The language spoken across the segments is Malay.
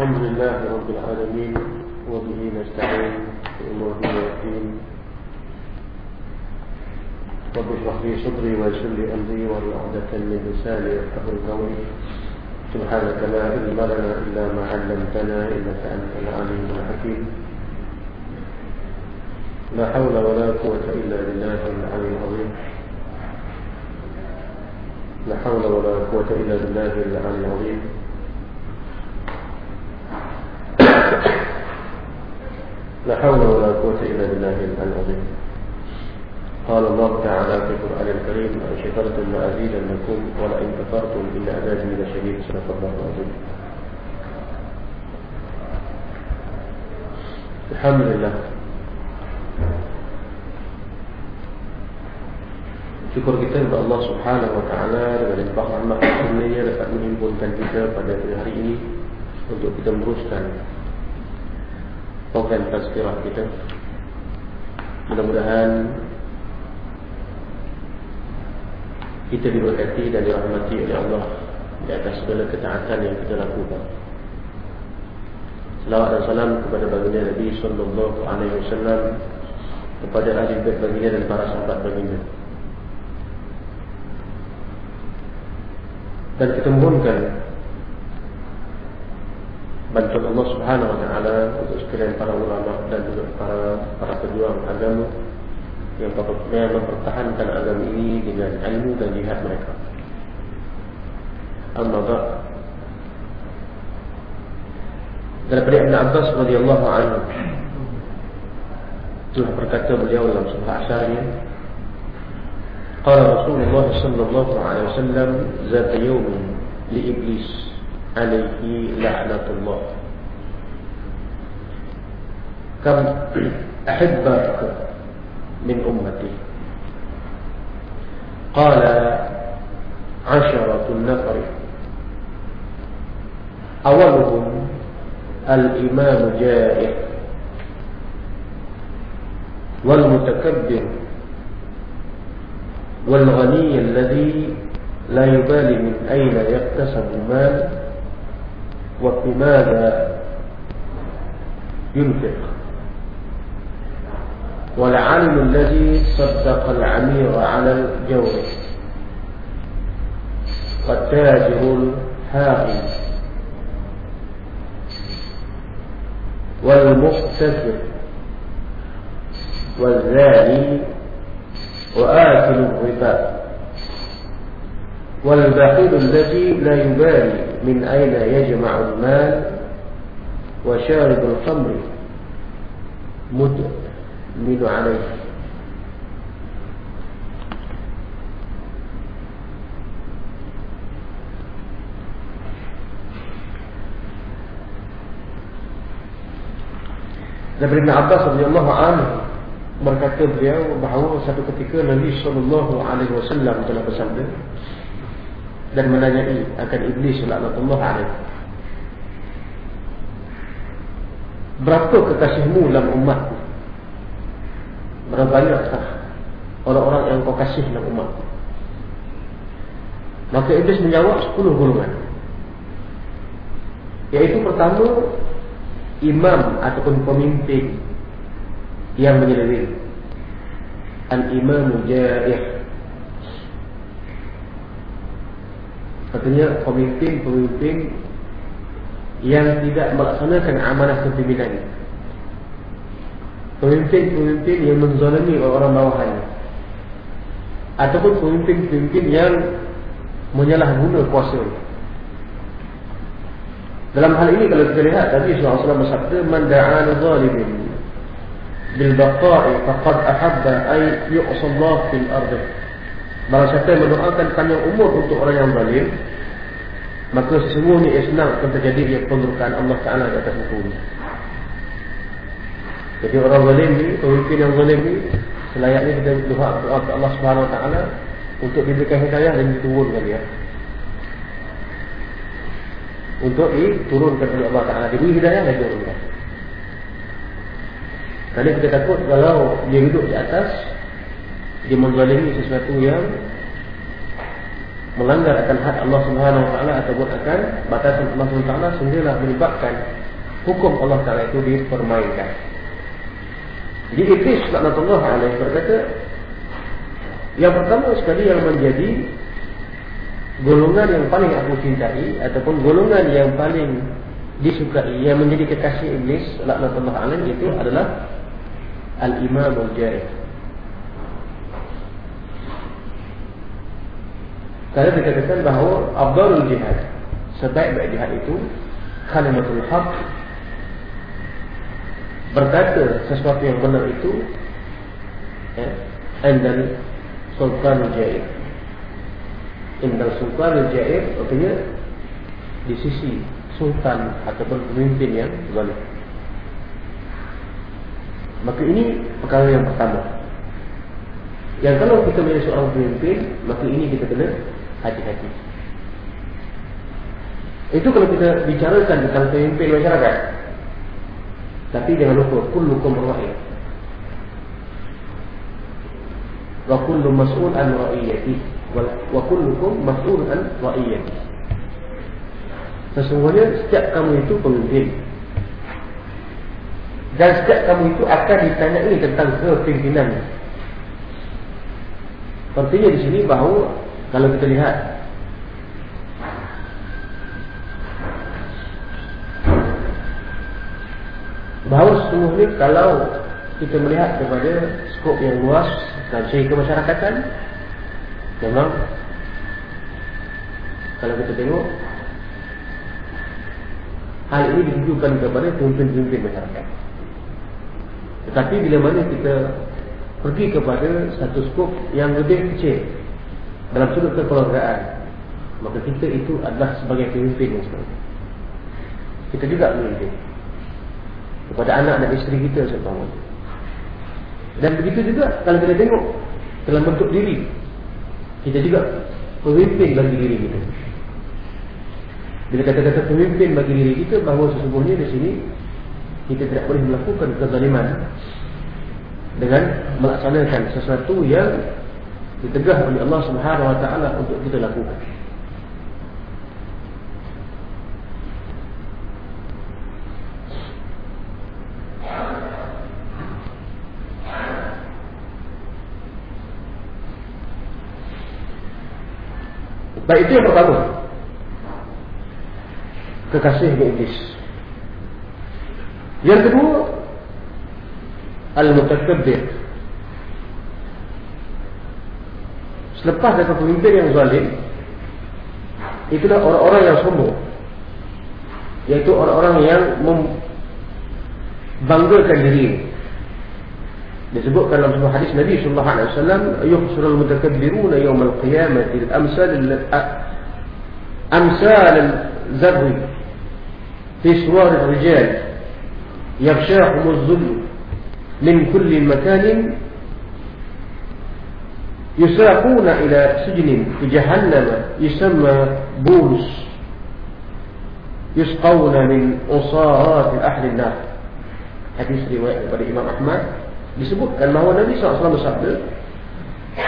الحمد لله رب العالمين وبه نستعين في امور الدين. رب اشرح لي صدري ويسر لي أمري واحلل من لساني يفقهوا قولي. سبحانك لا علم لنا إلا ما علمتنا إنك أنت العليم الحكيم. لا حول ولا قوة إلا بالله العلي العظيم. لا حول ولا قوة إلا بالله العلي العظيم. لا حول ولا قوة إلا بالله العلي العظيم. قال الله تعالى في القرآن الكريم أن شكرتم ما لكم ولئن كفرتم إن عذابي لشديد. سبح الله العظيم. الحمد لله. Syukur kita kepada Allah Subhanahu Wa Taala dengan limpah rahmat dan dapat menimbulkan kita pada hari ini untuk kita meruskan program tazkirah kita. Mudah-mudahan kita diberkati dan dirahmati oleh Allah di atas segala ketaatan yang kita lakukan. Salawat dan salam kepada baginda Nabi sallallahu alaihi wasallam kepada ahli bait baginda dan para sahabat baginda. dan kita mohonkan bantuan Allah Subhanahu Wa Taala untuk sekalian para ulama dan juga para para pejuang agama yang mempertahankan agama ini dengan ilmu dan jihad mereka. Amma ba' daripada Ibn Abbas radhiyallahu anhu telah berkata beliau dalam surah Asyariyah قال رسول الله صلى الله عليه وسلم ذات يوم لإبليس عليه لعنة الله. كم أحبك من أمتي؟ قال عشرة النفر. أولهم الإمام جائع والمتكبر والغني الذي لا يبالي من أين يكتسب المال. وفي ماذا ينفق؟ والعالم الذي صدق العمير على الجور. والتاجر الحاقي والمقتسر والزاني. وآكل الربا. والبخيل الذي لا يبالي. من أين يجمع المال وشارب الخمر مدمن عليه Dari Ibn Abbas radhiyallahu anhu berkata beliau bahawa satu ketika Nabi sallallahu alaihi wasallam telah bersabda dan menanyai akan iblis laknatullah alaihi Berapa kekasihmu dalam umat? Berapa banyakkah orang-orang yang kau kasih dalam umat? Maka Iblis menjawab 10 golongan. Yaitu pertama imam ataupun pemimpin yang menyeleweng Al-Imam Jaih Katanya pemimpin-pemimpin yang tidak melaksanakan amanah kepimpinan. Pemimpin-pemimpin yang menzalimi orang bawahannya. Ataupun pemimpin-pemimpin yang menyalahguna kuasa. Dalam hal ini kalau kita lihat tadi Rasulullah SAW bersabda Man da'an zalimin Bil baqa'i faqad ahabba ay yu'asallah fil ardh. Barang siapa yang mendoakan panjang umur untuk orang yang zalim Maka sesungguhnya isnam akan terjadi ia pendudukan Allah Ta'ala di atas muka bumi Jadi orang zalim ni, pemimpin yang zalim ni Selayaknya kita doa kepada Allah Subhanahu Wa Ta'ala Untuk diberikan hidayah dan diturunkan dia. Untuk diturunkan oleh Allah Ta'ala Diberi hidayah dan diturunkan. Kerana kita takut kalau dia duduk di atas Dia menzalimi sesuatu yang melanggar akan had Allah Subhanahu Wa Taala ataupun akan batasan Allah Subhanahu Wa Taala sehinggalah menyebabkan hukum Allah Taala itu dipermainkan. Jadi Iblis Laknatullah Alaih berkata Yang pertama sekali yang menjadi Golongan yang paling aku cintai Ataupun golongan yang paling disukai Yang menjadi kekasih Iblis Laknatullah Alaih itu adalah Al-Imam Al-Jarif Kalau dikatakan bahawa Abdul Jihad Sebaik-baik jihad itu Kalimatul Haq Berkata sesuatu yang benar itu ya, Endal Sultan Jair. Endal Sultan Jair Artinya Di sisi Sultan Ataupun pemimpin yang zalim. Maka ini perkara yang pertama. Yang kalau kita menjadi seorang pemimpin Maka ini kita kena hati-hati. Itu kalau kita bicarakan tentang pemimpin masyarakat Tapi jangan lupa Kullukum ra'i. Wa kullu mas'ul an ra'iyati. Wa kullukum mas'ul an ra'iyati. Sesungguhnya setiap kamu itu pemimpin. Dan setiap kamu itu akan ditanyai tentang kepimpinan. Artinya di sini bahawa kalau kita lihat bahawa sesungguhnya kalau kita melihat kepada skop yang luas dan segi kemasyarakatan memang kalau kita tengok hal ini ditujukan kepada pemimpin-pemimpin masyarakat. Tetapi bila mana kita pergi kepada satu skop yang lebih kecil dalam sudut kekeluargaan maka kita itu adalah sebagai pemimpin kita juga pemimpin. Kepada anak dan isteri kita seumpama dan begitu juga kalau kita tengok dalam bentuk diri kita juga pemimpin bagi diri kita. Bila kata-kata pemimpin bagi diri kita bahawa sesungguhnya di sini kita tidak boleh melakukan kezaliman dengan melaksanakan sesuatu yang ditegah oleh Allah Subhanahu wa taala untuk kita lakukan. Baik itu yang pertama. Kekasih iblis. Yang kedua al-mutakabbir. Selepas dari pemimpin yang zalim Itulah orang-orang yang sombong. Iaitu orang-orang yang Membanggakan diri. Disebutkan dalam sebuah hadis Nabi SAW Yuhsur al-mutakabbiruna yawm al-qiyamati Al-amsal Amsal al-zarri Fi suwar al-rijal Yabshahum al-zulm Min kulli makanin yusrafuna ila sujnin fi jahannam yusamma bulus yusqawna min usarat ahli an-nar. Hadis riwayat daripada Imam Ahmad. Disebutkan bahawa Nabi SAW bersabda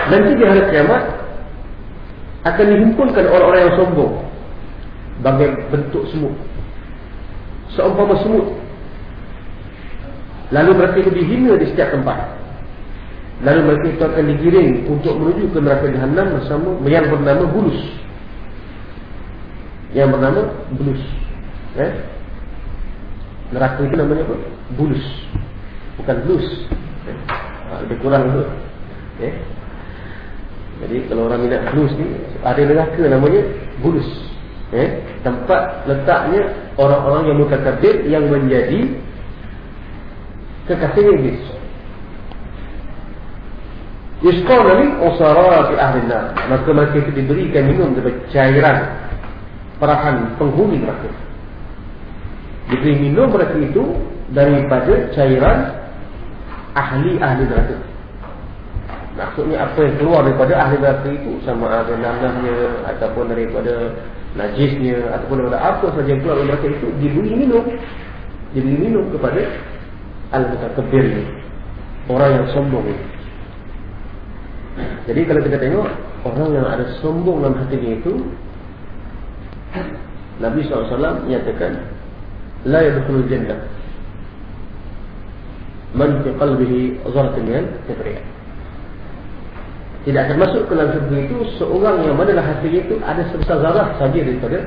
nanti di hari kiamat akan dihimpunkan orang-orang yang sombong bagai bentuk semut. Seumpama semut. Lalu mereka dihina di setiap tempat. Lalu mereka itu akan digiring untuk menuju ke neraka jahannam bersama yang bernama Bulus. Yang bernama Bulus. Eh? Neraka itu namanya apa? Bulus. Bukan Bulus. Eh? Lebih kurang itu. Eh? Jadi kalau orang minat Bulus ni, ada neraka namanya Bulus. Eh? Tempat letaknya orang-orang yang mutakabir yang menjadi kekasih Iblis. Yusqawna min usarati ahli nar. Maka mereka itu diberikan minum dari cairan perahan penghuni mereka. Diberi minum mereka itu daripada cairan ahli-ahli neraka. Maksudnya apa yang keluar daripada ahli neraka itu sama ada nanahnya ataupun daripada najisnya ataupun daripada apa saja yang keluar dari mereka itu diberi minum. Diberi minum kepada al-mutakabbir Orang yang sombong ini. Jadi kalau kita tengok orang yang ada sombong dalam hatinya itu Nabi SAW menyatakan la yadkhulul jannah. Man fi qalbihi dharratun min kibriya tidak termasuk ke dalam syurga itu seorang yang mana dalam hatinya itu ada sebesar zarah saja daripada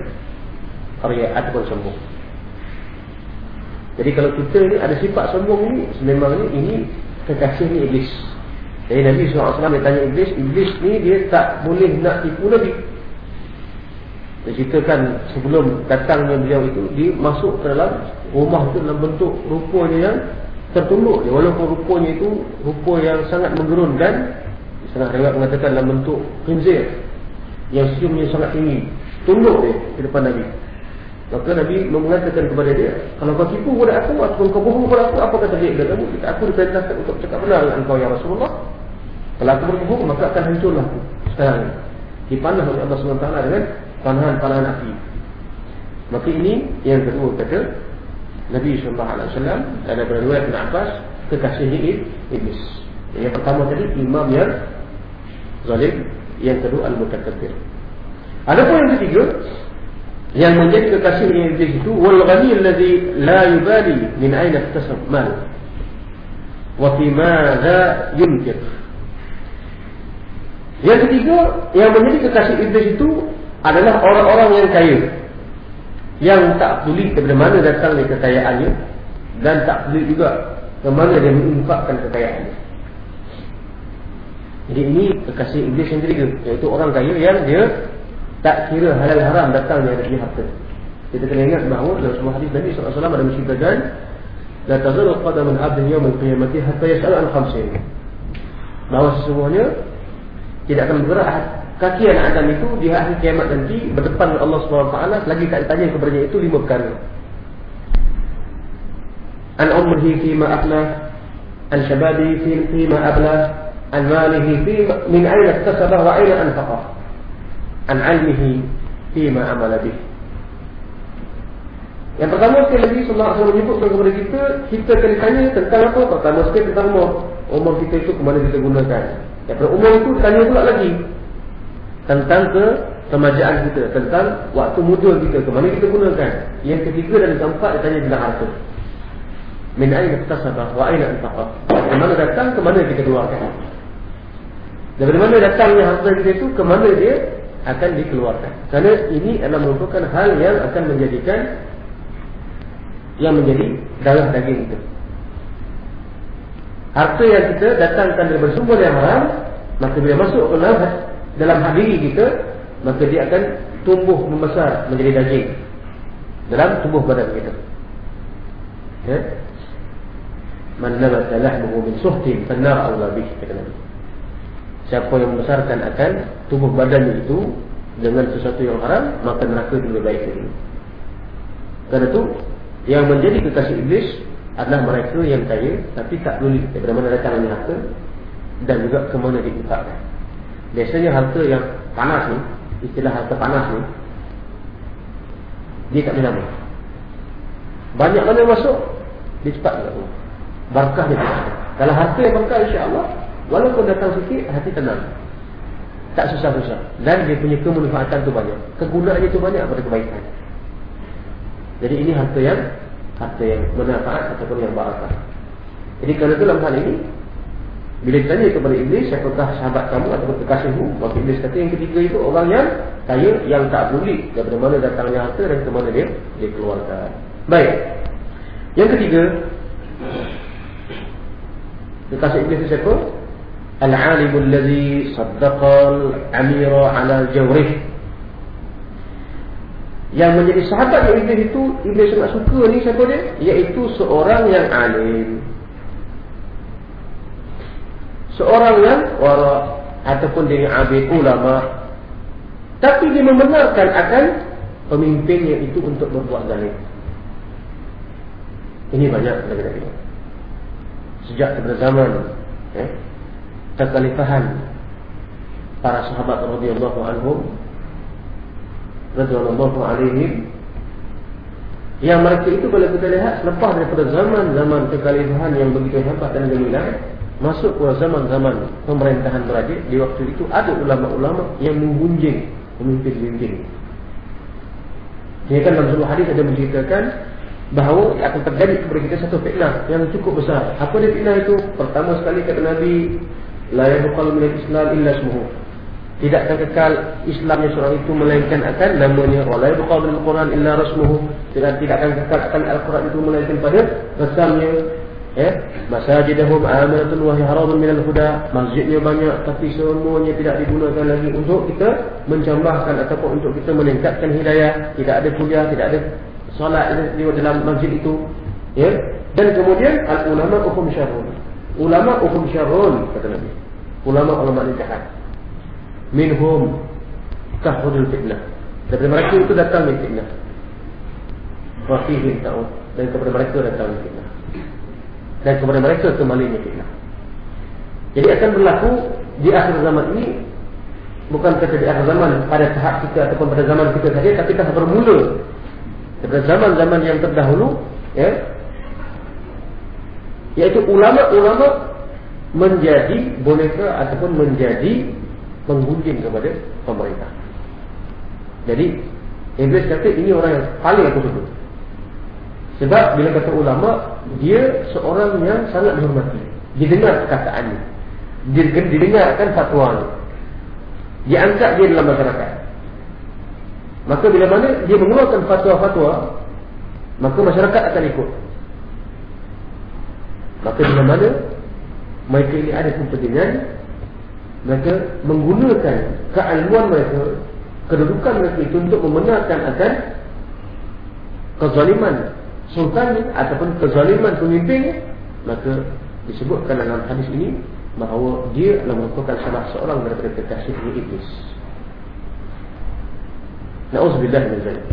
karya ataupun sombong. Jadi kalau kita ni ada sifat sombong ini sememangnya ini kekasih ni iblis jadi Nabi SAW dia tanya iblis iblis ni dia tak boleh nak tipu Nabi. Diceritakan sebelum datangnya beliau itu Dia masuk ke dalam rumah itu dalam bentuk rupanya yang tertunduk dia. Walaupun rupanya itu rupa yang sangat menggerunkan Sangat riwayat mengatakan dalam bentuk khinzir Yang senyumnya sangat tinggi Tunduk dia di depan Nabi. Maka Nabi mengatakan kepada dia Kalau kau tipu kepada aku Ataupun kau bohong kepada aku Apa kata dia? Kepada kamu Aku diperintahkan untuk cakap benar dengan engkau ya Rasulullah Kalau aku berbohong maka akan hancurlah Sekarang ini Dipanah oleh Allah SWT dengan panahan-panahan api. Maka ini yang kedua kata Nabi sallallahu alaihi wasallam dan riwayat Ibn Abbas kekasihnya iblis. Yang pertama tadi imam yang zalim, yang kedua al-mutakabbir. Adapun yang ketiga yang menjadi kekasih iblis itu wal ghani alladhi la yubali min aina iktasab mal wa fi madha yunfiq. Yang ketiga yang menjadi kekasih iblis itu adalah orang-orang yang kaya. Yang tak peduli ke mana datangnya kekayaannya dan tak peduli juga ke mana dia menginfakkan kekayaannya. Jadi ini kekasih iblis yang ketiga iaitu orang kaya yang dia tak kira halal haram datangnya dari harta. Kita kena ingat bahawa dalam sebuah hadis Nabi SAW ada menceritakan la tazalu qadamun abdin yawm al-qiyamati hatta yas'al an khamsin. Bahawa sesungguhnya tidak akan bergerak. Kaki anak Adam itu di hari kiamat nanti berdepan dengan Allah SWT lagi tak ditanya kepada itu lima perkara. An umrihi fi ma afna an shababi fi fi an malihi fi min aina iktasaba wa aina anfaqa. An ilmihi fi ma amala bih yang pertama sekali lagi Sallallahu Alaihi Wasallam menyebutkan kepada kita Kita kena tanya tentang apa? Pertama sekali tentang umur kita itu kemana kita gunakan Yang umur itu tanya pula lagi. Tentang ke kemajaan kita tentang waktu muda kita ke mana kita gunakan. Yang ketiga dan keempat dia tanya tentang harta min aina iktasaba wa aina anfaqa dari mana datang ke mana kita keluarkan. Dari mana datangnya harta kita itu ke mana dia akan dikeluarkan. Kerana ini adalah merupakan hal yang akan menjadikan yang menjadi darah daging kita harta yang kita datangkan dari bersumber yang haram maka bila masuk ke dalam dalam hati kita maka dia akan tumbuh membesar menjadi daging dalam tubuh badan kita. Ya? Man nabata lahmuhu min suhtin fannar awla bih siapa yang membesarkan akan tubuh badan itu dengan sesuatu yang haram maka neraka lebih baik kerana itu yang menjadi kekasih iblis adalah mereka yang kaya tapi tak peduli daripada mana datangnya harta dan juga ke mana diinfakkan Biasanya harta yang panas ni Istilah harta panas ni Dia tak boleh lama. Banyak mana masuk Dia cepat juga Barkah dia cepat. Kalau harta yang barkah insya Allah Walaupun datang sikit hati tenang. Tak susah-susah. Dan dia punya kemanfaatan tu banyak. Kegunaannya tu banyak pada kebaikan. Jadi ini harta yang Harta yang manfaat ataupun yang barakah Jadi itu dalam hal ini bila ditanya kepada Iblis, siapakah sahabat kamu atau kekasihmu? Maka Iblis kata yang ketiga itu orang yang kaya, yang tak peduli daripada mana datangnya harta dan ke mana dia dikeluarkan. Baik. Yang ketiga, kekasih Iblis itu siapa? Al-alimul ladhi saddaqal amira ala jawrih. Yang menjadi sahabat Iblis itu, Iblis sangat suka ni siapa dia? Iaitu seorang yang alim. Seorang yang wara ataupun dia abid ulama. Tapi dia membenarkan akan pemimpinnya itu untuk berbuat zalim. Ini banyak lagi-lagi. Sejak pada zaman eh, kekhalifahan para sahabat radhiyallahu anhum radhiyallahu alaihim. Yang mereka itu boleh kita lihat selepas daripada zaman-zaman kekhalifahan yang begitu hebat dan gemilang masuk ke zaman-zaman pemerintahan beradik di waktu itu ada ulama-ulama yang menggunjing pemimpin-pemimpin dia kan dalam sebuah hadis ada menceritakan bahawa akan terjadi kepada kita satu fitnah yang cukup besar. Apa dia fitnah itu? pertama sekali kata Nabi la yabqal min islam illa ismuhu tidak akan kekal Islamnya seorang itu melainkan akan namanya wala yabqa bil Quran illa rasmuhu. Tidak tidak akan kekal akan Al-Quran itu melainkan pada rasamnya ya masajidahum amanatun wa haramun min al-huda masjidnya banyak tapi semuanya tidak digunakan lagi untuk kita menjambahkan ataupun untuk kita meningkatkan hidayah. Tidak ada kuliah tidak ada solat di dalam masjid itu. Ya dan kemudian al-ulama hukum syarrun. Ulama hukum syarrun kata Nabi. Ulama ulama jahat minhum tahudul fitnah. Daripada mereka itu datang fitnah. Wafihim ta'ud dan kepada mereka datang fitnah. Dan kepada mereka kembali fitnah. Jadi akan berlaku di akhir zaman ini bukan saja di akhir zaman pada tahap kita ataupun pada zaman kita saja tapi telah bermula. Pada zaman-zaman yang terdahulu ya yaitu ulama-ulama menjadi boneka ataupun menjadi menggunjing kepada pemerintah. Jadi Iblis kata ini orang yang paling aku suka. Sebab bila kata ulama, dia seorang yang sangat dihormati. Didengar perkataannya. Didengarkan fatwa Dia angkat dia dalam masyarakat. Maka bila mana dia mengeluarkan fatwa-fatwa, maka masyarakat akan ikut. Maka bila mana mereka ini ada kepentingan mereka menggunakan keilmuan mereka kedudukan mereka itu untuk membenarkan akan kezaliman sultan ataupun kezaliman pemimpin maka disebutkan dalam hadis ini bahawa dia adalah merupakan salah seorang daripada kekasih iblis. Na'udzubillah min zalik.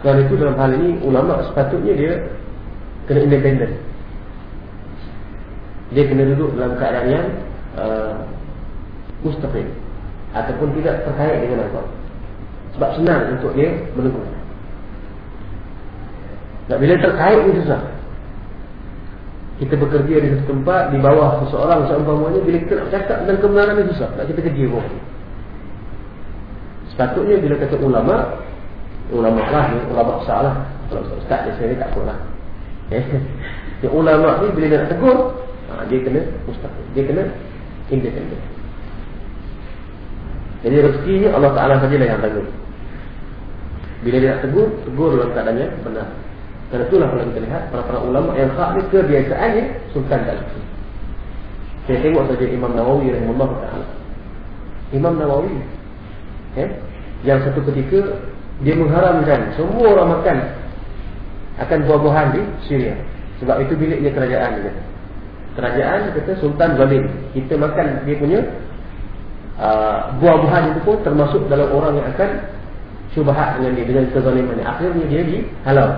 Kerana itu dalam hal ini ulama sepatutnya dia kena independen dia kena duduk dalam keadaan yang uh, mustaqim. Ataupun tidak terkait dengan apa sebab senang untuk dia menegur tak bila terkait ni susah. Kita bekerja di satu tempat di bawah seseorang seumpamanya bila kita nak cakap tentang kebenaran ni susah. Nak kita kerja pun. Sepatutnya bila kata ulama ulama lah ulama besar lah. Kalau ustaz dia sendiri tak apa lah. Eh? ulama ni bila dia nak tegur ha, dia kena mustaqim dia kena independen jadi rezekinya Allah Ta'ala sajalah yang tanggung bila dia nak tegur tegur dalam keadaannya benar. Dan itulah kalau kita lihat para-para ulama yang hak ni kebiasaannya sultan tak suka saya tengok saja Imam Nawawi rahimahullah ta'ala. Imam Nawawi eh, yang satu ketika dia mengharamkan semua orang makan akan buah-buahan di Syria. Sebab itu biliknya kerajaan dia kerajaan kata sultan zalim. Kita makan dia punya uh, buah-buahan itu pun termasuk dalam orang yang akan syubhat dengan dia dengan kezalimannya. Akhirnya dia dihalau.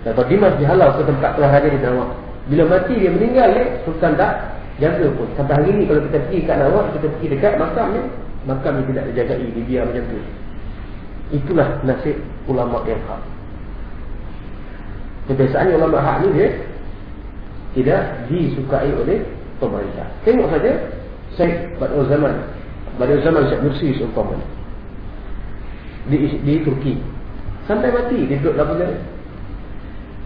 Dan kalau Dimas dihalau ke tempat telah raja di Nawak bila mati dia meninggal ya, sultan tak jaga pun. Sampai hari ini kalau kita pergi kat Nawak kita pergi dekat makamnya makamnya tidak dijagai dibiar macam tu. Itulah nasib ulama yang hak. Kebiasaannya ulama hak ni dia tidak disukai oleh pemerintah. Tengok saja Syekh pada zaman pada zaman Syekh Mursi seumpamanya di di Turki sampai mati dia duduk dalam penjara.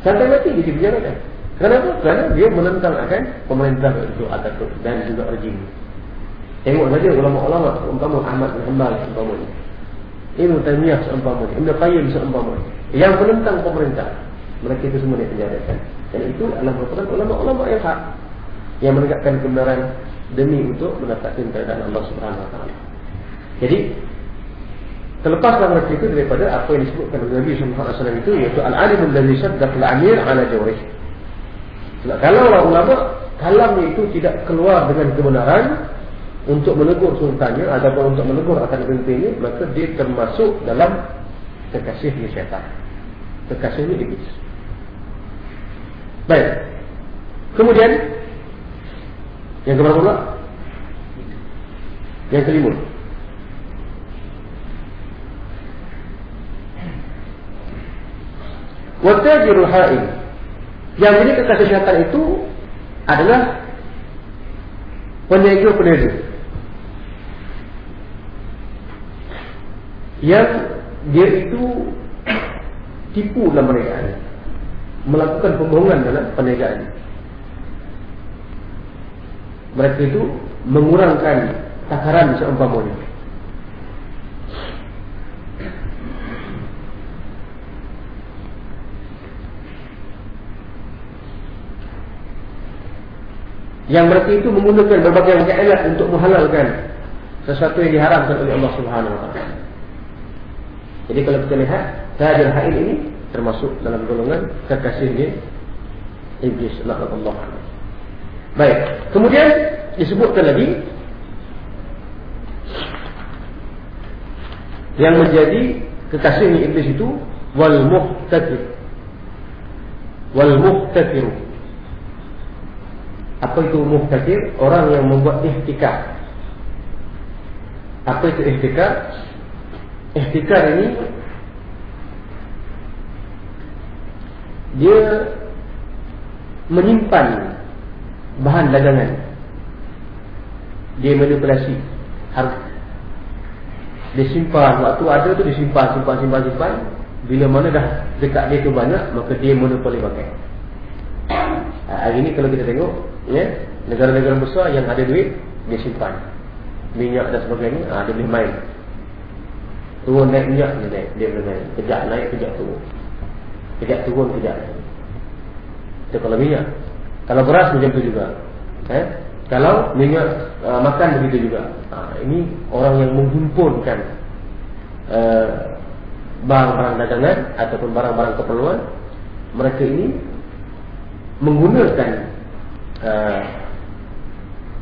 Sampai mati dia dipenjarakan. Kenapa? Kerana dia menentang akan pemerintah itu Atatürk dan juga rejim. Tengok saja ulama-ulama seumpama Ahmad bin Hanbal seumpamanya. Ibn Taymiyah seumpamanya, Ibn Qayyim seumpamanya yang menentang pemerintah. Mereka itu semua dipenjarakan. Dan itu adalah merupakan ulama-ulama yang hak yang menegakkan kebenaran demi untuk mendapatkan keadaan Allah Subhanahu Wa. Jadi terlepaslah mereka itu daripada apa yang disebutkan oleh Nabi Alaihi Wasallam itu iaitu al-alimul ladzi saddaqa al-amir ala jawrih. Sebab kalau ulama kalamnya itu tidak keluar dengan kebenaran untuk menegur sultannya ataupun untuk menegur akan pemimpinnya maka dia termasuk dalam kekasihnya syaitan. Kekasihnya iblis. Baik. Kemudian yang keberapa pula? Yang kelima. Watajirul ha'il Yang jadi kekasih syaitan itu adalah peniaga-peniaga. Yang dia itu tipu dalam perniagaan. Melakukan pembohongan dalam perniagaan. Mereka itu mengurangkan takaran seumpamanya. Yang mereka itu menggunakan berbagai macam ayat untuk menghalalkan sesuatu yang diharamkan oleh Allah Subhanahu Wa Taala. Jadi kalau kita lihat Tajir Hail ini termasuk dalam golongan kekasihnya Iblis Allah. Baik. Kemudian disebutkan lagi yang menjadi kekasihnya Iblis itu wal muhtakir wal muhtakir apa itu muhtakir orang yang membuat ihtikar apa itu ihtikar ihtikar ini dia menyimpan bahan dagangan. Dia manipulasi harga. Dia simpan waktu ada tu dia simpan simpan simpan simpan. Bila mana dah dekat dia tu banyak maka dia monopoli pakai. Hari ini kalau kita tengok ya negara-negara besar yang ada duit dia simpan. Minyak dan sebagainya ha, dia boleh main. Turun naik minyak dia naik dia boleh main. Kejap naik kejap turun kejap turun kejap itu kalau minyak. Kalau beras macam tu juga. Eh? kalau minyak uh, makan begitu juga. Ha, ini orang yang menghimpunkan uh, barang-barang dagangan ataupun barang-barang keperluan mereka ini menggunakan uh,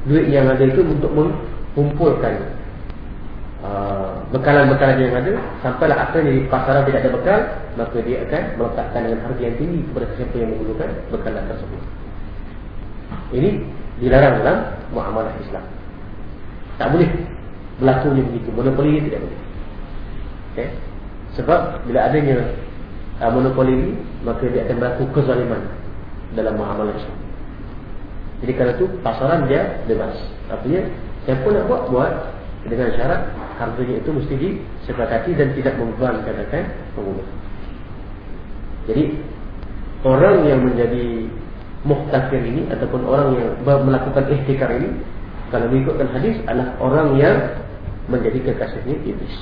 duit yang ada itu untuk mengumpulkan uh, bekalan-bekalan yang ada sampailah akhirnya di pasaran tidak ada bekal maka dia akan meletakkan dengan harga yang tinggi kepada siapa yang menggunakan bekalan tersebut. Ini dilarang dalam muamalah Islam. Tak boleh. Berlakunya begitu. Monopoli tidak boleh. Okay? sebab bila adanya uh, monopoli ini maka dia akan berlaku kezaliman dalam muamalah Islam. Jadi kalau tu pasaran dia bebas. Artinya siapa nak buat buat dengan syarat harganya itu mesti disepakati dan tidak membebankan pengguna. Jadi orang yang menjadi muhtakir ini ataupun orang yang melakukan ihtikar ini kalau mengikutkan hadis adalah orang yang menjadi kekasihnya iblis.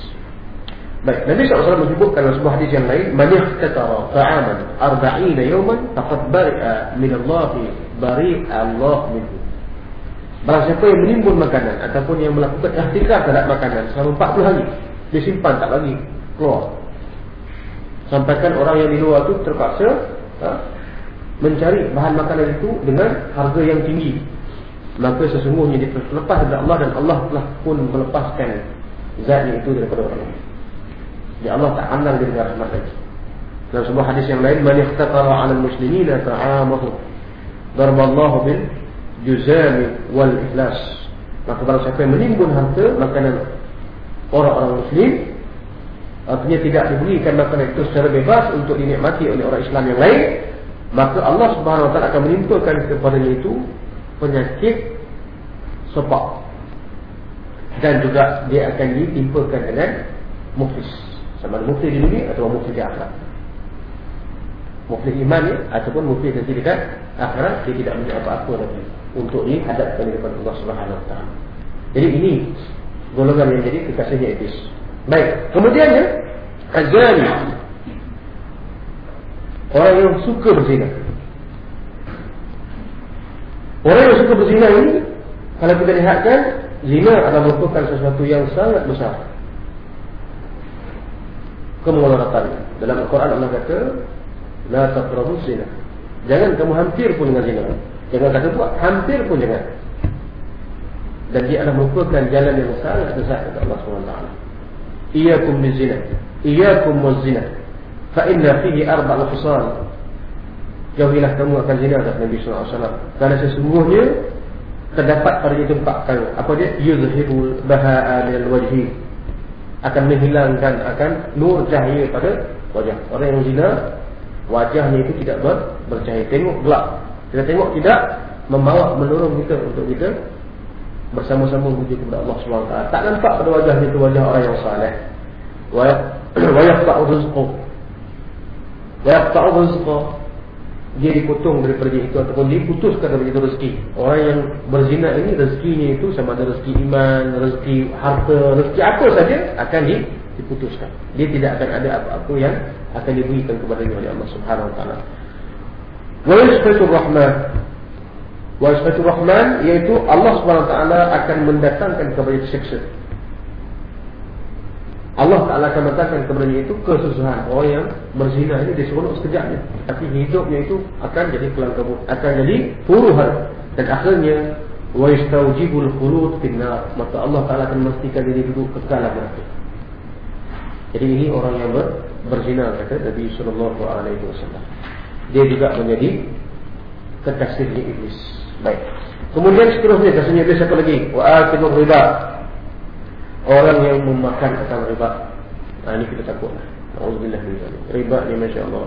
Baik, Nabi SAW menyebutkan dalam sebuah hadis yang lain, "Man yahtatara ta'aman 40 yawman faqad bari'a min Allah bari Allah minhu." Barang siapa yang menimbun makanan ataupun yang melakukan ihtikar terhadap makanan selama 40 hari, dia simpan tak lagi keluar. Sampaikan orang yang di luar itu terpaksa ha, mencari bahan makanan itu dengan harga yang tinggi. Maka sesungguhnya dia terlepas dari Allah dan Allah telah pun melepaskan zatnya itu daripada orang. Ya Allah tak pandang dia dengan rahmat lagi. Dalam sebuah hadis yang lain, "Man ikhtatara 'ala al-muslimina ta'amahu darballahu bil juzami wal ikhlas." Maka barang siapa yang menimbun harta makanan orang-orang muslim artinya tidak diberikan makanan itu secara bebas untuk dinikmati oleh orang Islam yang lain maka Allah Subhanahu wa taala akan menimpakan kepadanya itu penyakit sepak. Dan juga dia akan ditimpakan dengan muflis. Sama ada mufti di dunia atau mufti di akhirat mufti iman ya ataupun mufti nanti dekat akhirat dia tidak punya apa-apa lagi untuk dihadapkan di depan Allah Subhanahu Wa Taala. Jadi ini golongan yang jadi kekasihnya iblis. Baik kemudiannya azali orang yang suka berzina. Orang yang suka berzina ini kalau kita lihatkan zina adalah merupakan sesuatu yang sangat besar. Kemudaratan. Dalam Al-Quran Allah kata, La taqrabu zina. Jangan kamu hampir pun dengan zina. Jangan kata buat, hampir pun jangan. Dan dia adalah merupakan jalan yang sangat besar kata Allah SWT. Iyakum bizina. Iyakum muzina. Fa inna fihi arba' lafisal. Jauhilah kamu akan zina kata Nabi SAW. Karena sesungguhnya terdapat pada itu empat kali. Apa dia? Yuzhibul baha'a lil wajhi akan menghilangkan akan nur cahaya pada wajah orang yang zina wajahnya itu tidak ber, bercahaya. Tengok gelap. Kita tengok tidak membawa melorong kita untuk kita bersama-sama menuju kepada Allah SWT tak nampak pada wajahnya itu wajah orang yang saleh. Wa yaqta'u rizqu. Wa yaqta'u rizqu. Dia dipotong daripada itu ataupun diputuskan daripada itu rezeki. Orang yang berzina ini rezekinya itu sama ada rezeki iman rezeki harta rezeki apa saja akan diputuskan dia tidak akan ada apa-apa yang akan diberikan kepada dia oleh Allah Subhanahu wa taala wa yasfatur rahman wa yasfatur rahman iaitu Allah Subhanahu wa taala akan mendatangkan kepada siksa Allah Ta'ala akan menetapkan kepada itu kesusahan Orang yang berzina ini diseronok sekejapnya Tapi hidupnya itu akan jadi kelang kabut Akan jadi puruhan Dan akhirnya وَيَسْتَوْجِبُ الْخُلُوتِ فِي النَّارِ Maka Allah Ta'ala akan memastikan diri duduk kekal berarti jadi ini orang yang ber, berzina kata Nabi sallallahu alaihi wasallam. Dia juga menjadi kekasihnya iblis. Baik. Kemudian seterusnya kasihnya iblis apa lagi? Wa atimu riba. Orang yang memakan akan riba. Nah, ini kita takut. Alhamdulillah. min zalik. Riba ni masya-Allah.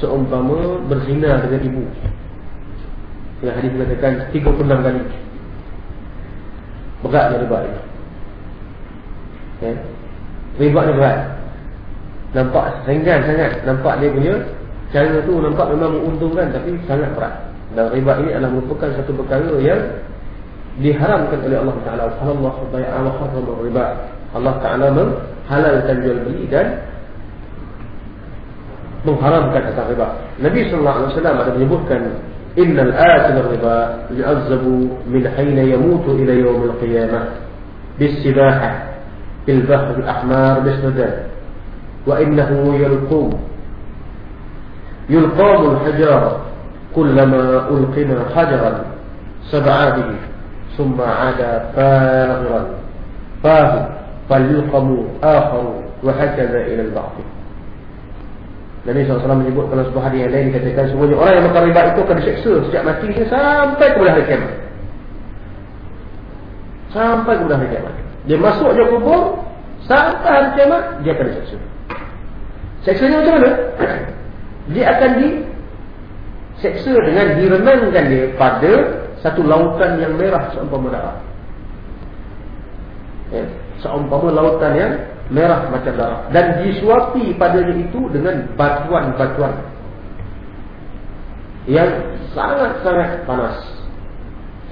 Seumpama berzina dengan ibu. Yang hadis mengatakan 36 kali. Berat riba Ya. Okay. Riba ni berat Nampak senggan sangat Nampak dia punya Cara tu nampak memang menguntungkan Tapi sangat berat Dan riba ini adalah merupakan satu perkara yang diharamkan oleh Allah Taala. Allah bai'a wa harrama riba. Allah Taala menghalalkan jual beli dan mengharamkan akan riba. Nabi wasallam ada menyebutkan innal asil riba yu'azzabu min hayna yamutu ila yawm al-qiyamah bis-sibaha bahr al-ahmar bis-sudan wa innahu yulqum yulqam al-hajar kullama ulqina hajaran sab'a bihi ثم عاد فاغرا فاغر فليلقم آخر وهكذا إلى البعض Nabi SAW menyebut dalam sebuah hadis yang lain dikatakan semuanya orang yang makan riba itu akan diseksa sejak matinya sampai kepada hari kiamat. Sampai kepada hari kiamat. Dia masuk je kubur sampai hari kiamat dia akan diseksa. Seksanya macam mana? Dia akan diseksa dengan direnangkan dia pada satu lautan yang merah seumpama darah. Ya, seumpama lautan yang merah macam darah dan disuapi padanya itu dengan batuan-batuan yang sangat-sangat panas.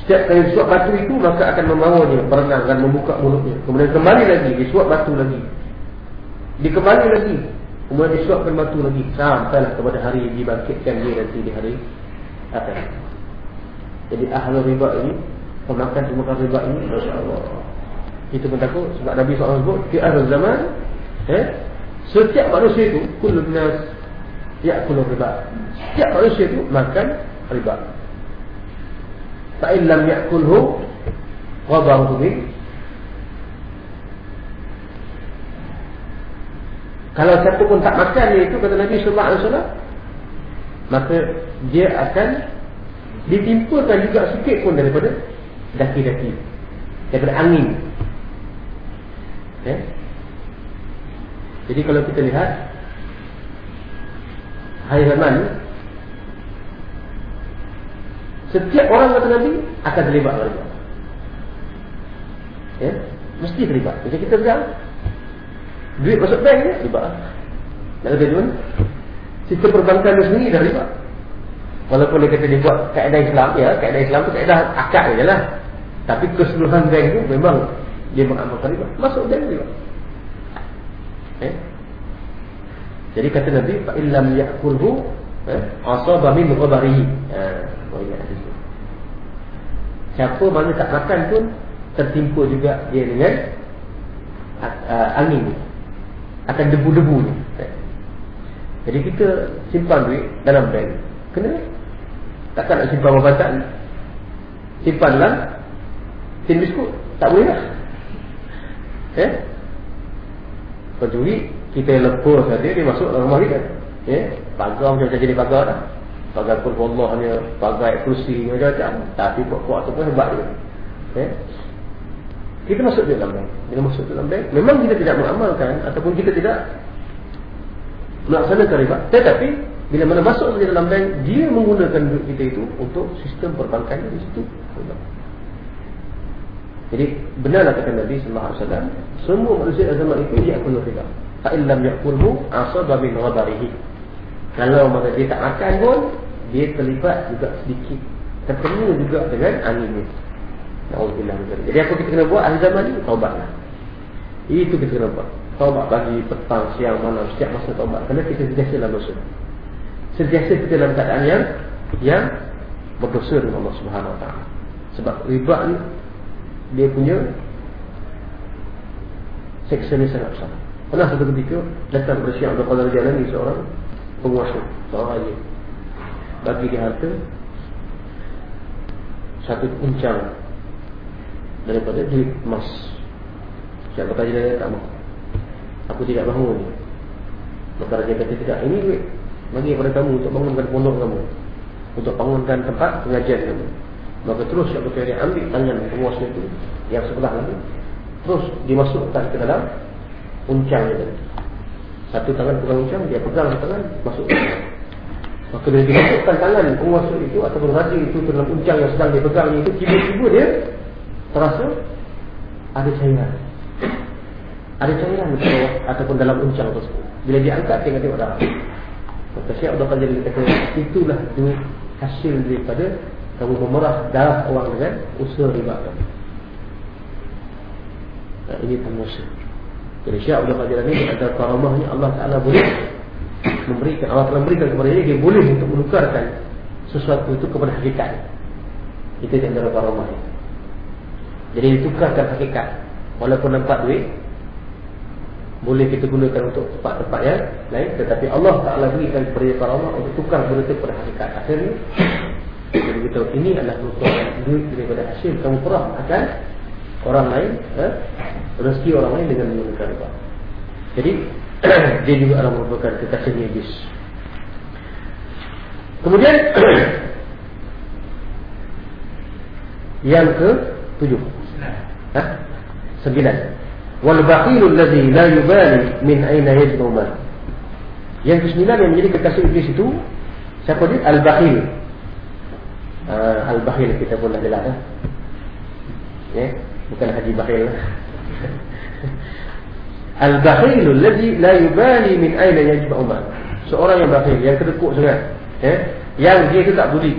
Setiap kali disuap batu itu maka akan membawanya berenang dan membuka mulutnya. Kemudian kembali lagi disuap batu lagi. Dikembali lagi. Kemudian disuapkan batu lagi sampailah kepada hari dibangkitkan dia nanti di hari akhir. Jadi ahli riba ini Pemakan semua riba ini Allah Kita pun takut Sebab Nabi SAW sebut Di akhir zaman eh, Setiap manusia itu Kulun nas Ya'kulun riba Setiap manusia itu Makan riba Fa'in lam ya'kulhu Ghabaruhu bin Kalau satu pun tak makan itu kata Nabi sallallahu alaihi wasallam maka dia akan ditimpakan juga sikit pun daripada daki-daki daripada angin ya? jadi kalau kita lihat hari Rahman setiap orang kata Nabi akan terlibat lagi. ya? mesti terlibat macam kita sekarang duit masuk bank ya? terlibat nak kata mana sistem perbankan sendiri dah terlibat Walaupun dia kata dia buat kaedah Islam ya, kaedah Islam tu kaedah akad je lah. Tapi keseluruhan bank tu memang dia mengamalkan riba. Masuk bank riba. Eh? Jadi kata Nabi, fa illam ya'kulhu eh, asaba min ghadarihi. Ha, oh ya, Siapa mana tak makan pun tertimpa juga dia dengan uh, angin akan debu-debu ni. Jadi kita simpan duit dalam bank. Kena. Takkan nak simpan wafatan Simpan dalam Tin biskut. Tak boleh lah. Eh? Kecuali Kita lepur saja Dia masuk dalam rumah kita. Eh? Pagar macam-macam jadi pagar dah Pagar pun Allah ni Pagar eksklusi Macam-macam Tapi buat-buat tu pun hebat dia Eh kita masuk dalam bank Bila masuk dalam bank Memang kita tidak mengamalkan Ataupun kita tidak melaksanakan riba. Tetapi bila mana masuk ke dalam bank, dia menggunakan duit kita itu untuk sistem perbankan di situ. Jadi benarlah kata Nabi sallallahu alaihi wasallam, semua manusia zaman itu dia akan riba. Fa illam yaqulhu asaba min ghadarihi. Kalau mana dia tak makan pun, dia terlibat juga sedikit. Terkena juga dengan angin ini. Alhamdulillah. Jadi apa kita kena buat akhir zaman ni? Taubatlah. Itu kita kena buat. Taubat pagi, petang, siang, malam, setiap masa taubat. Kerana kita sentiasa dalam dosa. Sentiasa kita dalam keadaan yang yang berdosa dengan Allah Taala. Sebab riba ni dia punya seksa ni sangat besar. Pernah satu ketika datang Syekh Abdul Qadir Jalani seorang penguasa, seorang raja. Bagi dia harta satu uncang daripada duit emas. Abdul Qadir Jalani tak mahu. Aku tidak mahu. Maka raja kata tidak, ini duit bagi kepada kamu untuk bangunkan pondok kamu. Untuk bangunkan tempat pengajian kamu. Maka terus Syekh Abdul Qadir ambil tangan penguasa itu yang sebelah lagi. Terus dimasukkan ke dalam uncang itu. Satu tangan pegang uncang, dia pegang tangan, masuk. Maka bila dimasukkan tangan penguasa itu ataupun raja itu dalam uncang yang sedang dipegang itu, tiba-tiba dia terasa ada cairan. Ada cairan di bawah ataupun dalam uncang tersebut. Bila diangkat, tengok-tengok darah. Maka Syekh Abdul Qadir kata, itulah duit hasil daripada kamu memerah darah orang dengan usaha riba kamu. Nah, ini termusik. Jadi Syekh Abdul Qadir ini ada karamahnya Allah Taala boleh memberikan Allah Taala memberikan kepada dia dia boleh untuk menukarkan sesuatu itu kepada hakikat. Itu yang antara karamahnya. Jadi ditukarkan hakikat walaupun nampak duit boleh kita gunakan untuk tempat-tempat yang lain tetapi Allah Taala berikan kepada karamah untuk tukar benda itu kepada hakikat. Akhirnya jadi kita ini adalah merupakan duit daripada hasil kamu perah akan orang lain eh? rezeki orang lain dengan menggunakan riba. Jadi dia juga adalah merupakan kekasih iblis. Kemudian yang ke tujuh. Ha? Sembilan. Wal bakhilul ladzi la yubali min aina yajnu mal. Yang kesembilan yang menjadi kekasih iblis itu siapa dia? Al bakhil. Uh, al bakhil kita pun dah jelas ya. Yeah? bukan haji bakhil al-bakhil alladhi la yubali min aina yajma'u mal seorang yang bakhil yang kedekut sangat ya yang dia tu tak budi.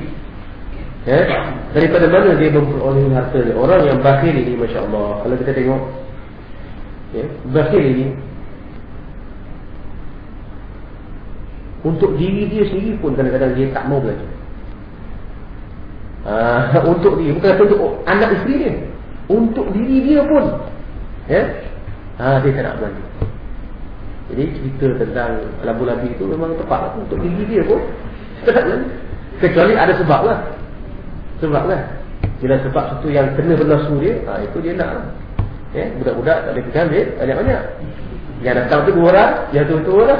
Ya daripada mana dia memperoleh harta dia? Orang yang bakhil ini masya-Allah. Kalau kita tengok ya bakhil ini untuk diri dia sendiri pun kadang-kadang dia tak mau belajar. Uh, untuk dia bukan untuk anak isteri dia. Untuk diri dia pun ya ha, dia tak nak berani jadi cerita tentang labu-labi itu memang tepat untuk diri dia pun. Kecuali ada sebab lah. Sebab lah. Bila sebab satu yang kena bernasmu dia ha, itu dia nak ya, budak-budak tak boleh pergi ambil banyak-banyak. Yang datang tu dua orang yang tu tu lah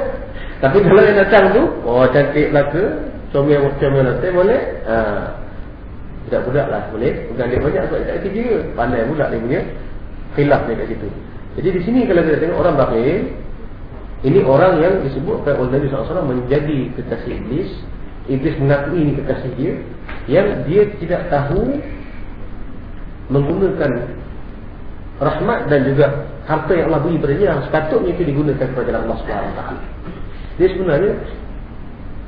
tapi kalau yang datang tu oh cantik belaka comel-comel nanti boleh. Ha, Budak-budak lah boleh. Pegang dia banyak sebab dia tak kerja. Pandai pula dia punya Khilaf dia kat situ. Jadi di sini kalau kita tengok orang bakhil Ini orang yang disebut oleh Nabi SAW Menjadi kekasih Iblis. Iblis mengakui ini kekasih dia Yang dia tidak tahu Menggunakan Rahmat dan juga Harta yang Allah beri pada dia Yang sepatutnya itu digunakan kepada Allah SWT Dia sebenarnya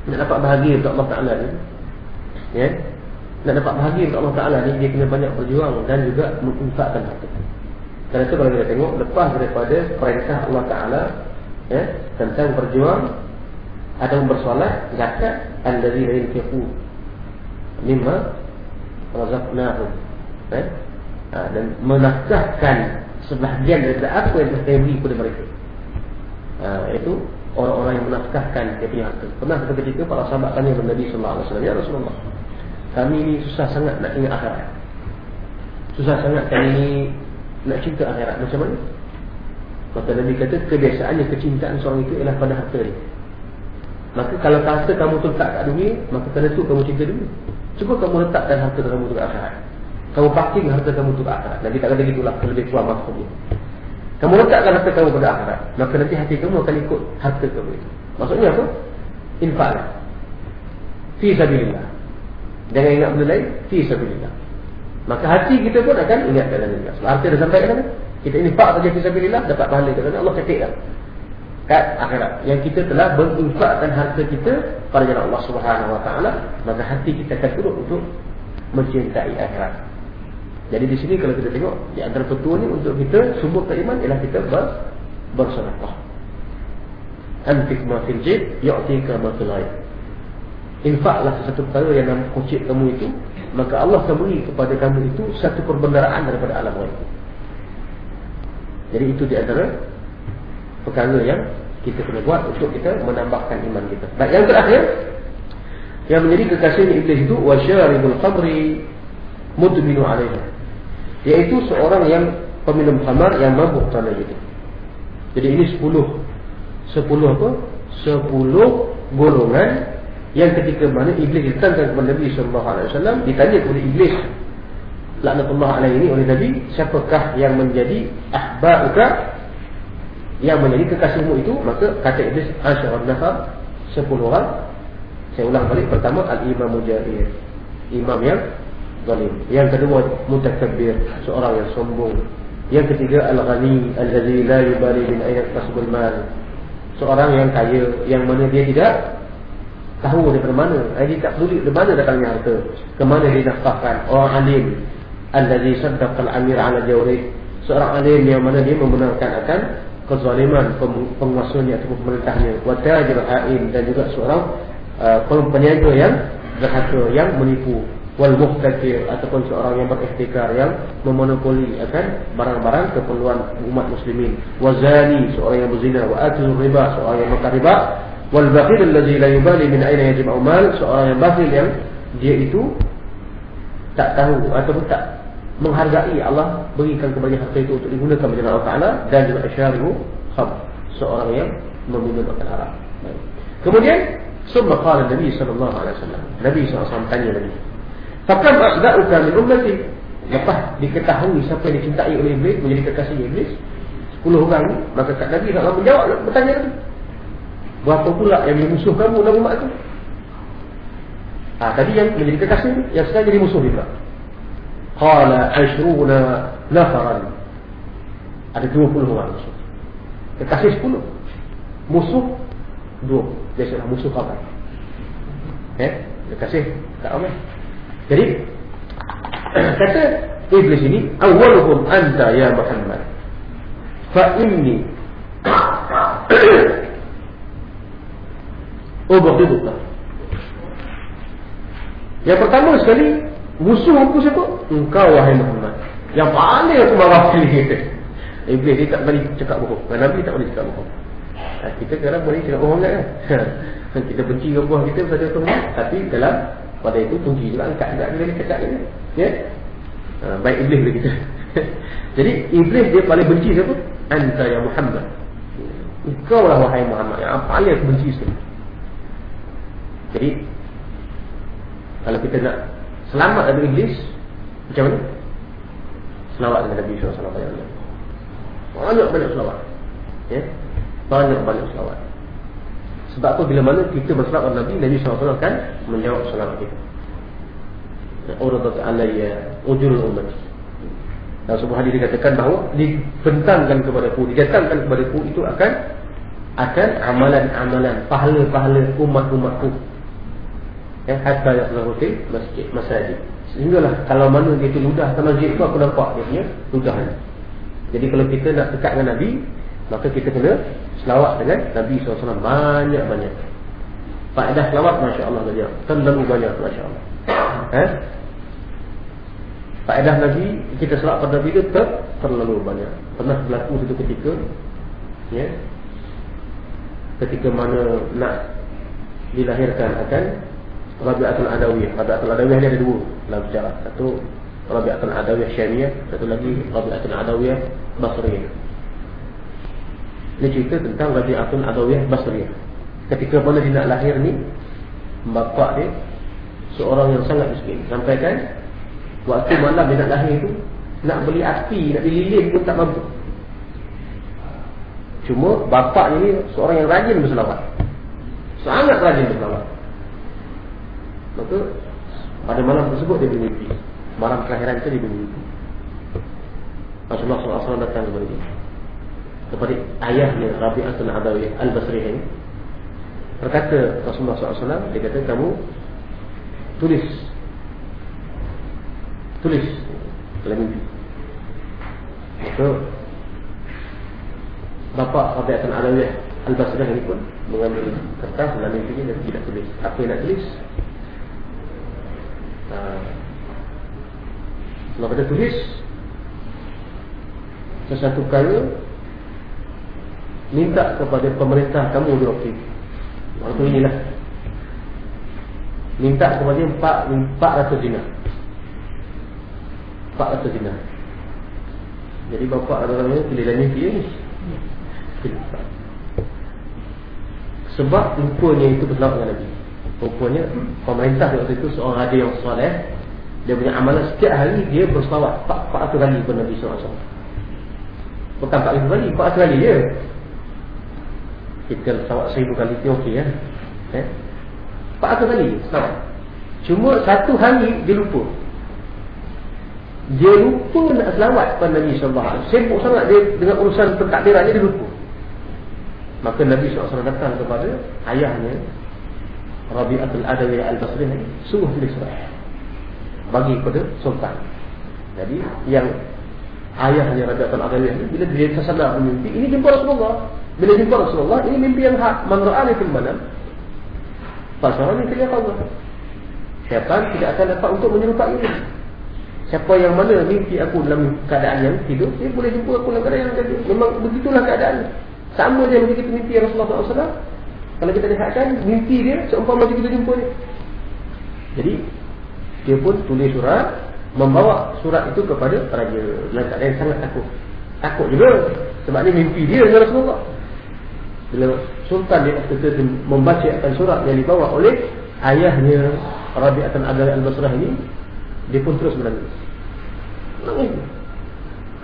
Nak dapat bahagia untuk Allah Ta'ala ni Ya. Nak dapat bahagia untuk Allah Ta'ala ni Dia kena banyak berjuang dan juga menginfakkan harta Kerana itu kalau kita tengok Lepas daripada perintah Allah Ta'ala ya, Tentang berjuang Atau bersolat Zakat Al-Dari lain kifu Lima Razaknahu ya? ha, Dan menafkahkan Sebahagian dari apa yang kita beri kepada mereka ha, Itu Orang-orang yang menafkahkan Dia punya harta Pernah kita ketika Para sahabat tanya Nabi SAW Ya Rasulullah kami ni susah sangat nak ingat akhirat. Susah sangat kami ni nak cinta akhirat. Macam mana? Maka Nabi kata kebiasaannya kecintaan seorang itu ialah pada harta dia. Maka kalau harta kamu tu letak kat dunia, maka kena tu kamu cinta dunia. Cuba kamu letakkan harta kamu tu kat akhirat. Kamu parking harta kamu tu kat akhirat. Nabi tak kata gitulah, lebih kurang maksudnya. Kamu letakkan harta kamu pada akhirat. Maka nanti hati kamu akan ikut harta kamu itu. Maksudnya apa? Infaklah. Fi sabilillah. Jangan ingat benda lain. Fi sabilillah. Maka hati kita pun akan ingat dalam juga. Sebab harta dah sampai ke sana. Kita infak saja fi sabilillah. Dapat pahala ke sana. Allah ketikkan. Kat akhirat. Yang kita telah berinfakkan harta kita pada jalan Allah subhanahu wa ta'ala. Maka hati kita akan turut untuk mencintai akhirat. Jadi di sini kalau kita tengok di antara petua ni untuk kita suburkan iman ialah kita ber bersedekah. Anfik ma fil jib yu'tika ma fil. Infaklah sesuatu perkara yang dalam kocik kamu itu, maka Allah akan beri kepada kamu itu satu perbendaraan daripada alam ghaib. Jadi itu di antara perkara yang kita kena buat untuk kita menambahkan iman kita. Baik, yang terakhir yang menjadi kekasih iblis itu wasyaribul khamri mudminu alaihi Iaitu seorang yang peminum khamar yang mabuk tanah itu. Jadi ini sepuluh. Sepuluh apa? Sepuluh golongan yang ketika mana Iblis ditantang kepada Nabi SAW. Ditanya kepada Iblis. Laknatullah alaihi ini oleh Nabi. Siapakah yang menjadi ahba'uka? Yang menjadi kekasihmu itu. Maka kata Iblis. Asyarab nafar. Sepuluh orang. Saya ulang balik. Pertama. Al-Imam Mujahir. Imam yang zalim. Yang kedua mutakabbir, seorang yang sombong. Yang ketiga al-ghani allazi la yubali min ayna kasbul mal. Seorang yang kaya yang mana dia tidak tahu dari mana, dia tak peduli dari mana datangnya harta, ke mana dia nafkahkan. Orang alim. Allazi saddaqa al-amir ala jawri. Seorang alim yang mana dia membenarkan akan kezaliman penguasanya atau pemerintahnya. Wa tajir ha'in. Dan juga seorang uh, peniaga yang berhati yang menipu. Wal muhtakir. Ataupun seorang yang berikhtikar yang memonopoli akan barang-barang keperluan umat muslimin. Wazani seorang yang berzina. Wa atul riba. Seorang yang makan riba wal bakhil allazi la yubali min ayna yajib mal seorang yang bakhil yang dia itu tak tahu ataupun tak menghargai Allah berikan kepada harta itu untuk digunakan bagi Allah Taala dan juga isyarihu khab seorang yang meminum makan haram. Kemudian Subhanallah qala Nabi sallallahu alaihi wasallam. Nabi sallallahu alaihi wasallam tanya lagi. Fakam a'da'uka min ummati. Lepas diketahui siapa yang dicintai oleh Iblis menjadi kekasih Iblis, 10 orang ni, maka kat Nabi nak menjawab bertanya lagi. Berapa pula yang menjadi musuh kamu dalam umat itu? Ah, tadi yang menjadi kekasih yang sekarang jadi musuh juga. Qala ashruna nafaran. Ada 20 orang musuh. Kekasih 10. Musuh 2. Biasalah musuh kawan. Eh, kekasih tak ramai. Jadi kata iblis ini awwaluhum anta ya Muhammad. Fa inni ubghiduka. Yang pertama sekali musuh aku siapa? Engkau wahai Muhammad. Yang paling aku marah kita. Iblis dia tak boleh cakap bohong. Nabi tak boleh cakap bohong. Ha, kita sekarang boleh cakap bohong kan? kita benci dengan buah kita pasal tu tapi dalam pada itu kunci juga angkat juga bila cakap ini. Ya. Ha, baik iblis boleh kita. Jadi iblis dia paling benci siapa? Anta ya Muhammad. Engkau lah wahai Muhammad yang paling aku benci sekali. Jadi kalau kita nak selamat dari iblis macam mana? Selawat dengan Nabi SAW Banyak-banyak selawat ya? Banyak-banyak selawat sebab tu bila mana kita berselawat kepada Nabi, Nabi SAW akan menjawab selawat kita. Uradat alaiya ujul umat. Dan sebuah hadis dikatakan bahawa dibentangkan kepada ku, didatangkan kepada ku itu akan akan amalan-amalan pahala-pahala umat-umatku. Ya, hatta yang selalu masjid, masjid. Sehinggalah kalau mana dia itu ludah ke masjid itu aku nampak dia punya ludahnya. Jadi kalau kita nak dekat dengan Nabi, maka kita kena selawat dengan Nabi SAW banyak-banyak. Faedah selawat Masya Allah banyak. Terlalu banyak Masya Allah. Eh? Faedah Nabi, kita selawat pada Nabi itu ter terlalu banyak. Pernah berlaku satu ketika, ya, ketika mana nak dilahirkan akan Rabi'atul Adawiyah. Rabi'atul Adawiyah ni ada dua dalam sejarah. Satu Rabi'atul Adawiyah Syamiyah, satu lagi Rabi'atul Adawiyah Basriyah. Dia cerita tentang Rabi'atun Adawiyah Basriyah Ketika mana dia nak lahir ni Bapak dia Seorang yang sangat miskin Sampaikan Waktu malam dia nak lahir tu Nak beli api, nak beli lilin pun tak mampu Cuma bapaknya ni seorang yang rajin berselawat. Sangat rajin berselawat. Maka pada malam tersebut dia bermimpi. Malam kelahiran itu dia bermimpi. Rasulullah SAW datang kepada dia. Kepada ayahnya Rabi'atul Adawiyah Al-Basriyah ini. Berkata Rasulullah SAW, dia kata kamu tulis. Tulis dalam mimpi. Maka Bapak Rabi'atul Adawiyah Al-Basriyah ini pun mengambil kertas dalam mimpi ini dan tidak tulis. Apa yang nak tulis? Kalau kita tulis sesuatu kali minta kepada pemerintah kamu di waktu. Waktu inilah minta kepada dia empat empat ratus dinar. Empat ratus dinar. Jadi bapa adalah ni pilih lagi dia ni. Sebab rupanya itu berlaku dengan Nabi. Rupanya pemerintah waktu itu seorang ada yang soleh. Dia punya amalan setiap hari dia berselawat 400 kali kepada Nabi SAW. Bukan 400 kali, 400 kali je. Kita selawat 1000 kali itu okey ya. Eh? 400 kali selawat. Cuma satu hari dia lupa. Dia lupa nak selawat kepada Nabi SAW. Sibuk sangat dia dengan urusan pentakdirannya dia lupa. Maka Nabi SAW datang kepada ayahnya Rabi'atul Adawi Al-Basri Suruh tulis surat bagi kepada sultan. Jadi yang ayahnya Raja Tan Agami ini bila dia tersadar mimpi ini jumpa Rasulullah. Bila jumpa Rasulullah ini mimpi yang hak. Man ra'ani fil manam fasarani fil yaqظah. Syaitan tidak akan dapat untuk menyerupai ini. Siapa yang mana mimpi aku dalam keadaan yang tidur, dia boleh jumpa aku dalam keadaan yang tidur. Memang begitulah keadaan. Sama dia begitu mimpi Rasulullah SAW. Kalau kita lihatkan, mimpi dia seumpama kita jumpa dia. Jadi, dia pun tulis surat membawa surat itu kepada raja. Dalam keadaan yang sangat takut. Takut juga sebab ni mimpi dia dengan Rasulullah. Bila sultan dia itu membaca akan surat yang dibawa oleh ayahnya Rabi'atan Adal Al-Basrah ini dia pun terus menangis. Nangis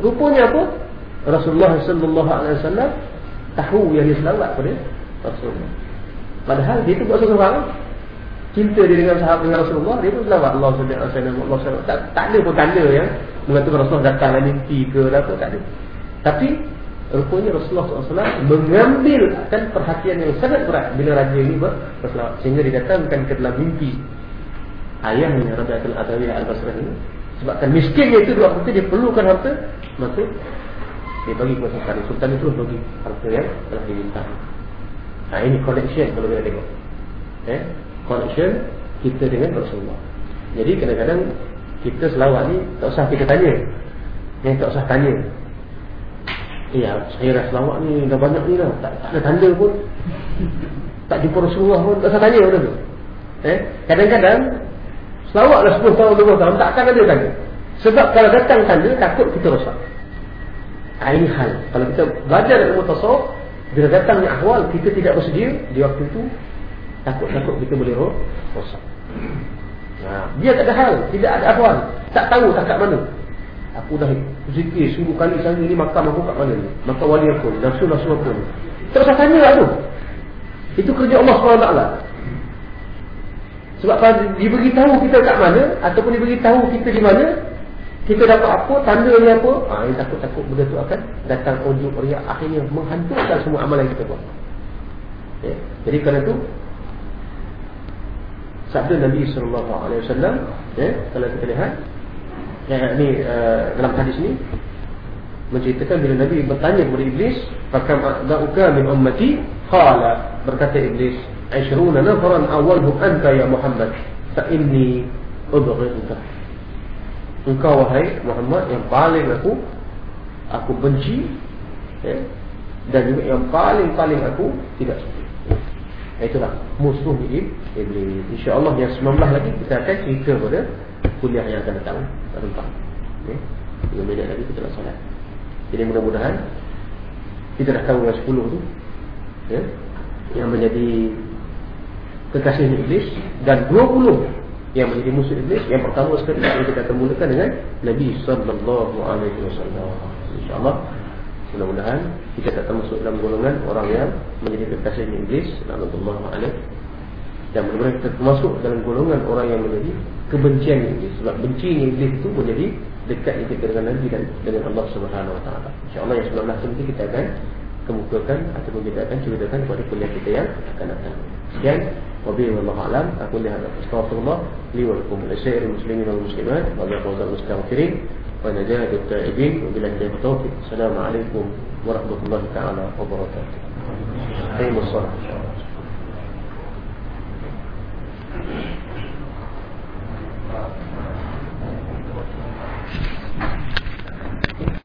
rupanya apa? Rasulullah sallallahu alaihi wasallam tahu yang dia selawat pada Rasulullah padahal dia itu buat sesuatu cinta dia dengan sahabat dengan Rasulullah dia pun selawat. Allah SWT Allah SWT tak, tak ada pun tanda yang mengatakan Rasulullah datang dan mimpi ke apa tak ada. Tapi rupanya Rasulullah SAW mengambil akan perhatian yang sangat berat bila raja ini berselawat. Sehingga dia datangkan ke dalam mimpi ayahnya Raja Al-Adawiyah Al-Basrah ini sebabkan miskinnya itu dua waktu dia perlukan harta maka dia bagi kepada Sultan Sultan itu bagi harta yang telah diminta nah ini connection kalau kita tengok eh connection kita dengan Rasulullah. Jadi kadang-kadang kita selawat ni tak usah kita tanya. Yang tak usah tanya. Ya, saya dah selawat ni dah banyak ni dah. Tak, tak ada tanda pun. Tak jumpa Rasulullah pun tak usah tanya benda tu. Eh, kadang-kadang selawatlah 10 tahun 20 tahun tak akan ada tanya. Sebab kalau datang tanda takut kita rosak. Ah, ini hal. Kalau kita belajar dari mutasawuf, bila datangnya ahwal kita tidak bersedia di waktu itu Takut-takut kita boleh rosak. Nah, dia tak ada hal, tidak ada ahwal. Tak tahu tak kat mana. Aku dah zikir sungguh kali sehari ni makam aku kat mana ni. Maka wali aku, nafsu-nafsu aku ni. Tak usah tanya lah tu. Itu kerja Allah SWT. Sebab kalau diberitahu kita kat mana, ataupun diberitahu kita di mana, kita dapat apa, tanda ni apa, ah, ini takut-takut benda tu akan datang ujung riak akhirnya menghancurkan semua amalan kita buat. Ya. Jadi kerana itu sabda Nabi sallallahu alaihi wasallam ya kalau kita lihat ya ini uh, dalam hadis ini menceritakan bila Nabi bertanya kepada iblis fakam da'uka min ummati qala berkata iblis 20 nafaran awalhum anta ya Muhammad fa inni ubghiduka engkau wahai Muhammad yang paling aku aku benci ya, dan juga yang paling-paling aku tidak suka Itulah musuh iblis. InsyaAllah yang 19 lagi kita akan cerita pada kuliah yang akan datang. Tentang. Okay. Tiga minit lagi kita nak solat. Jadi mudah-mudahan kita dah tahu yang 10 tu. Ya, yang menjadi kekasih iblis dan 20 yang menjadi musuh iblis. Yang pertama sekali yang kita mulakan dengan Nabi sallallahu alaihi wasallam. Insya-Allah Mudah-mudahan kita tak termasuk dalam golongan orang yang menjadi kekasih iblis. Alhamdulillah alaih. Dan mudah-mudahan kita termasuk dalam golongan orang yang menjadi kebencian iblis. Sebab benci iblis itu menjadi dekat kita dengan Nabi dan dengan Allah Subhanahu Wa Taala. InsyaAllah yang sebelum nanti kita akan kemukakan atau dibedakan dibedakan pada kuliah kita yang akan datang. Sekian. وبه والله أعلم أقول هذا أستغفر الله لي ولكم ولسائر المسلمين والمسلمات ولا المستغفرين ونجاة التائبين وبالله التوفيق السلام عليكم ورحمة الله تعالى وبركاته أيما الصلاة إن شاء الله